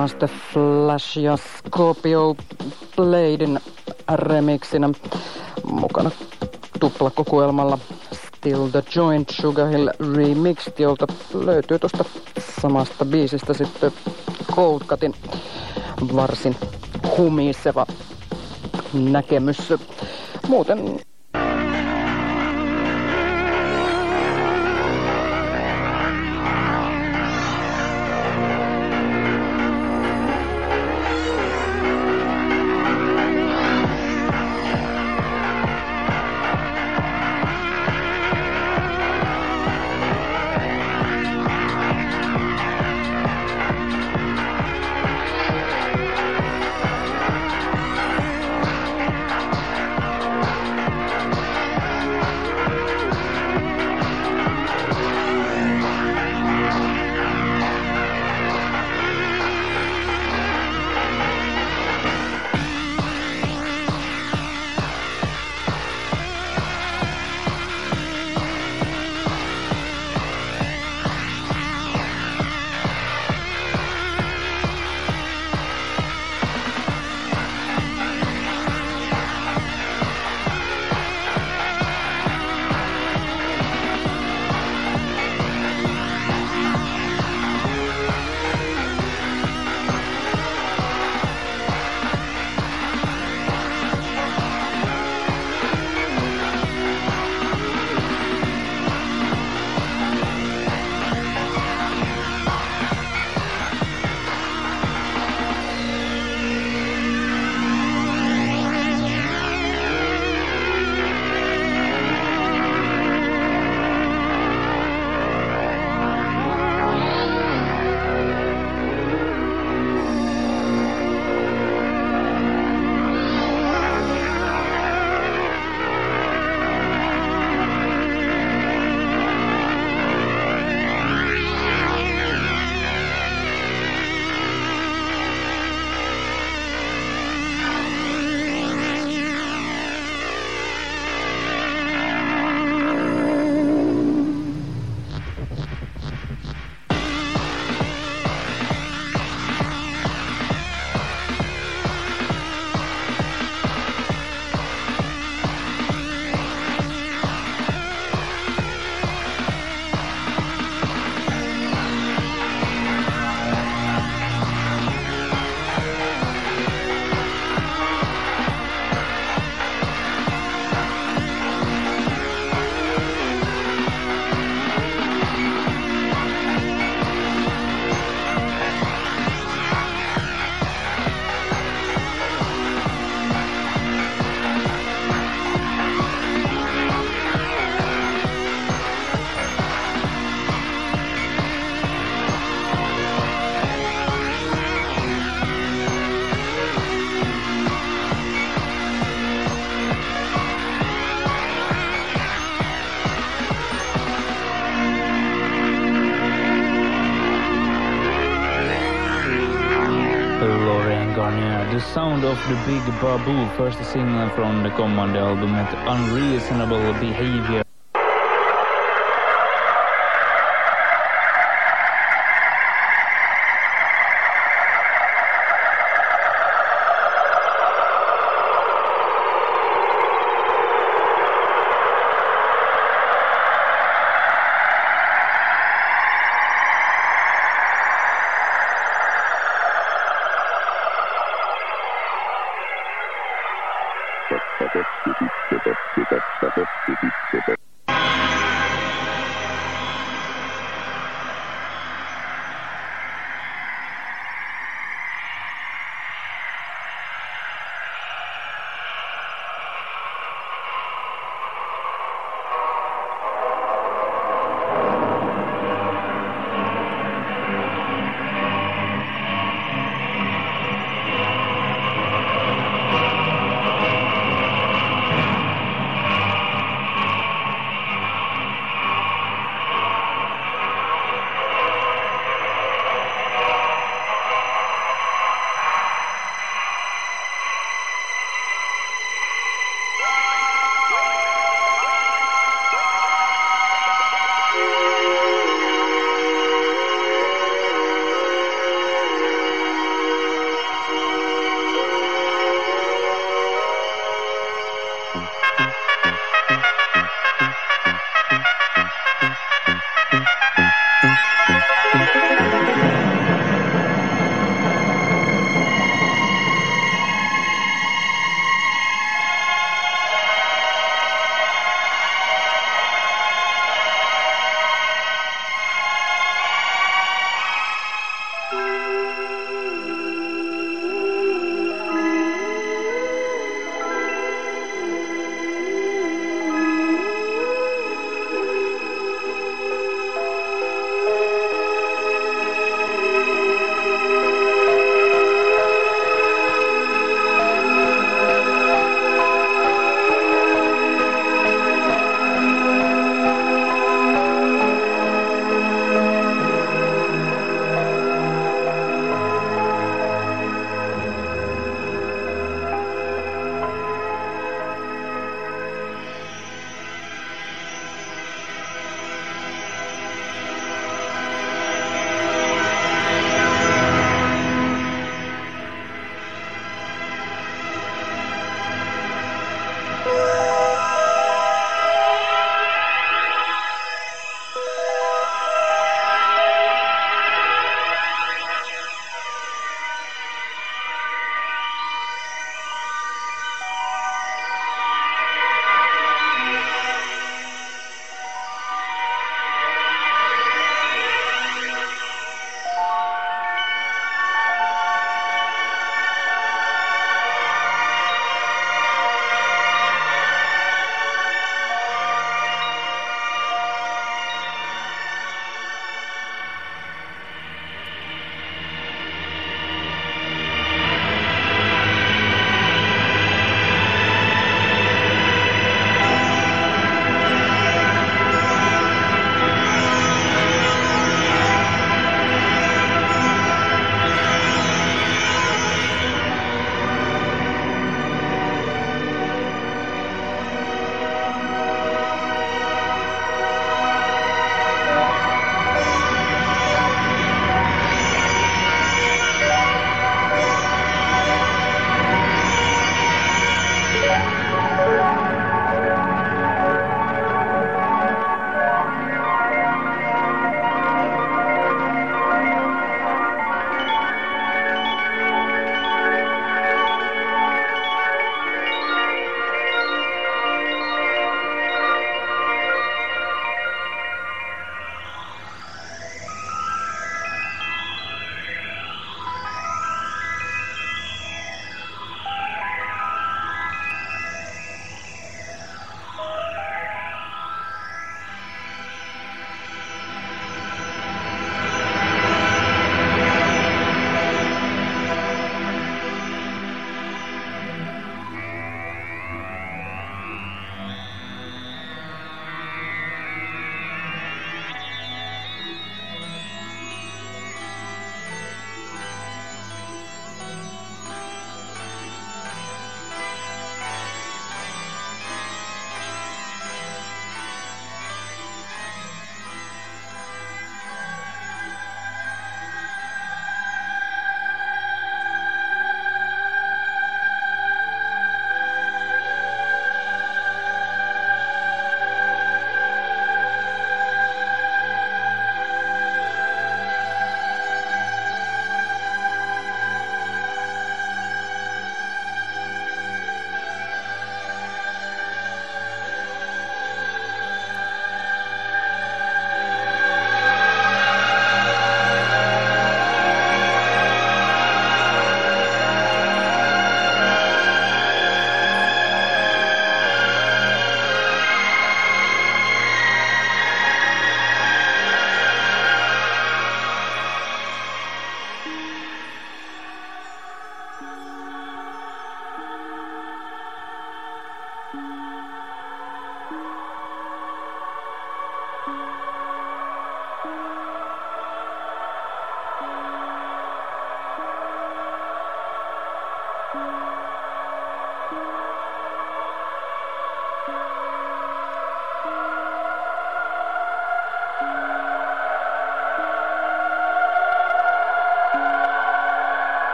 Grandmaster Flash ja Scorpio Bladein remixinä mukana tuplakokoelmalla Still the Joint Sugar Hill Remixed, jolta löytyy tuosta samasta biisistä sitten Cold Cutin varsin humiseva näkemys. Muuten har. The Sound of the Big Baboo, första singeln från det kommande albumet Unreasonable Behavior. zitten. Dat is niet.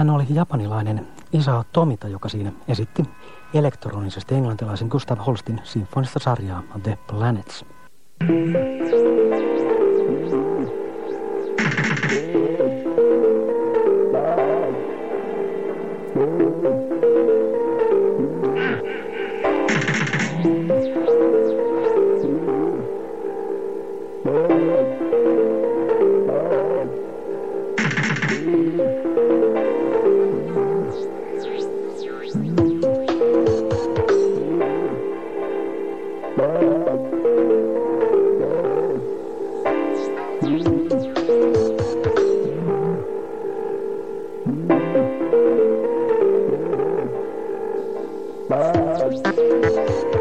Hän oli japanilainen Isao Tomita, joka siinä esitti elektronisesti englantilaisen Gustav Holstin sinfonista sarjaa The Planets. Se Tchau.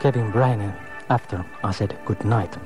Kevin Brainen After I Said Good Night.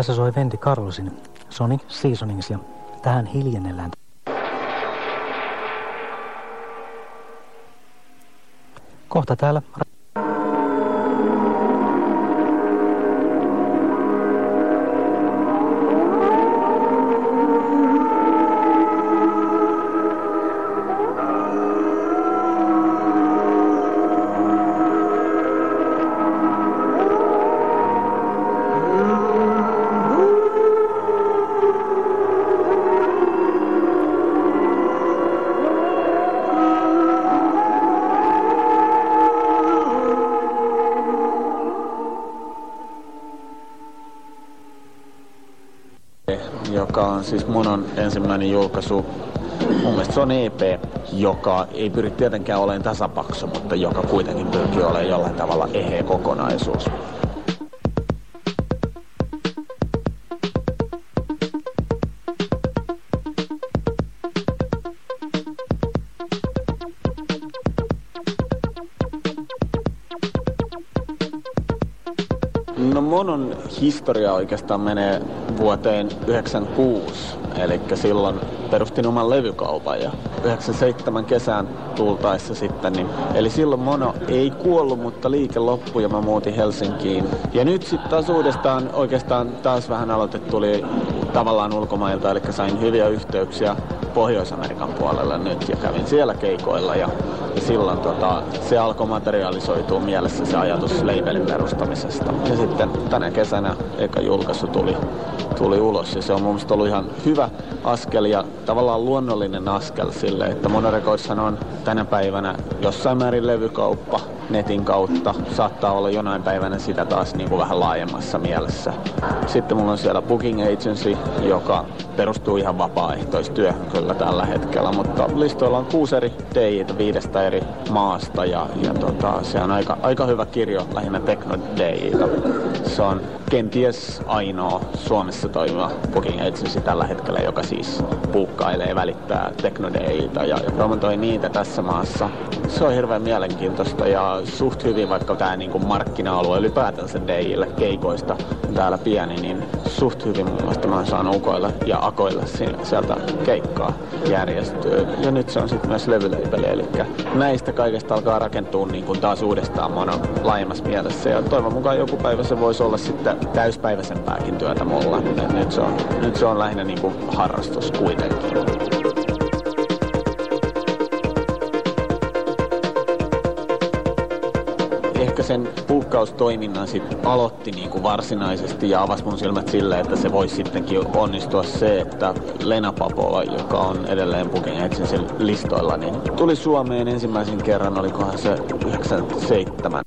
Tässä soi Vendi Carlosin Sonic Seasonings ja tähän hiljennellään. Kohta täällä joka on siis Monon ensimmäinen julkaisu. Mun mielestä se on EP, joka ei pyri tietenkään olemaan tasapaksu, mutta joka kuitenkin pyrkii olemaan jollain tavalla eheä kokonaisuus. No Monon historia oikeastaan menee vuoteen 96, eli silloin perustin oman levykaupan ja 97 kesään tultaessa sitten, niin, eli silloin Mono ei kuollut, mutta liike loppui ja mä muutin Helsinkiin. Ja nyt sitten taas uudestaan oikeastaan taas vähän aloite tuli tavallaan ulkomailta, eli sain hyviä yhteyksiä Pohjois-Amerikan puolelle nyt ja kävin siellä keikoilla ja, ja silloin tota, se alkoi materialisoitua mielessä se ajatus labelin perustamisesta. Ja sitten tänä kesänä eka julkaisu tuli, tuli ulos ja se on mun mielestä ollut ihan hyvä askel ja tavallaan luonnollinen askel sille, että Monorecordshan on tänä päivänä jossain määrin levykauppa netin kautta. Saattaa olla jonain päivänä sitä taas niin kuin vähän laajemmassa mielessä. Sitten mulla on siellä Booking Agency, joka perustuu ihan vapaaehtoistyöhön kyllä tällä hetkellä, mutta listoilla on kuusi eri DJtä viidestä eri maasta ja, ja tota, se on aika, aika hyvä kirjo lähinnä tekno DJtä. Se on kenties ainoa Suomessa toimiva booking agency tällä hetkellä, joka siis puukkailee välittää teknodeilta ja, ja promotoi niitä tässä maassa. Se on hirveän mielenkiintoista ja suht hyvin, vaikka tämä niin markkina-alue ylipäätänsä DJille keikoista täällä pieni, niin suht hyvin mun mielestä mä oon saanut ukoille ja akoille sieltä keikkaa järjestyä. Ja nyt se on sitten myös levyleipeli, eli näistä kaikesta alkaa rakentua niin taas uudestaan mono laajemmassa mielessä. Ja toivon mukaan joku päivä se voisi olla sitten täyspäiväisempääkin työtä mulla. nyt se on, nyt se on lähinnä niin kuin harrastus kuitenkin. Ehkä sen puukkaustoiminnan sit aloitti niin kuin varsinaisesti ja avasi mun silmät sille, että se voisi sittenkin onnistua se, että Lena Papova, joka on edelleen Booking Agencyn listoilla, niin tuli Suomeen ensimmäisen kerran, olikohan se 97